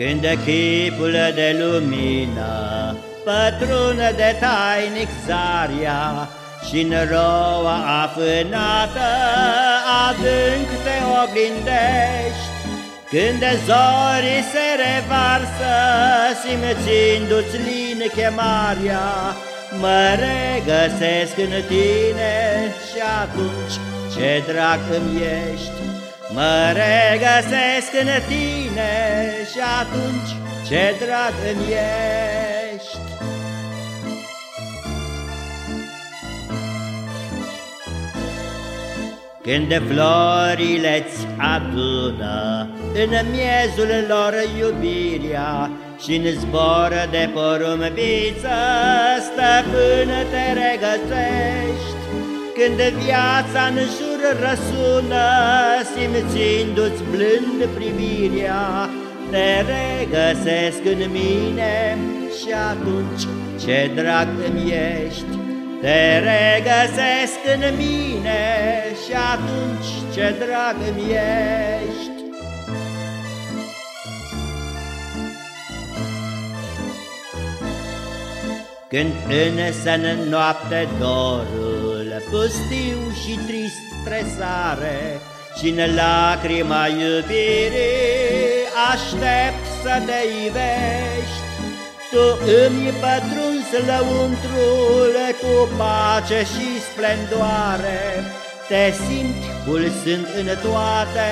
Când chipul de lumină pătrună de tainic zaria și în roa afânată adânc te oglindești, Când zorii se revarsă, simțindu-ți lin chemarea, Mă regăsesc în tine și atunci ce drag îmi ești. Mă regăsesc în tine și atunci ce drag îmi ești. Când florile-ți adună în miezul lor iubirea și în zbor de porumbiță, stăpân te regăsești. Când viața în jur răsună, simțindu-ți blând privirea, te regăsesc în mine și atunci ce drag îmi ești. Te regăsesc în mine și atunci ce drag îmi ești. Când însă în noapte dorul pustiu și trist tresare și în lacrima iubirii aștept să te ivești, tu îmi pătrunzi lăuntrul cu pace și splendoare, te simți pulsând în toate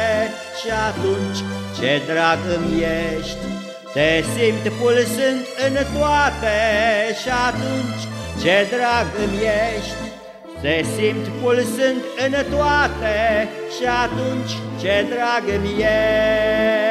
și atunci ce drag îmi ești. Te simt pulsând în toate și atunci ce drag îmi ești. Te simt pulsând în toate și atunci ce drag îmi ești.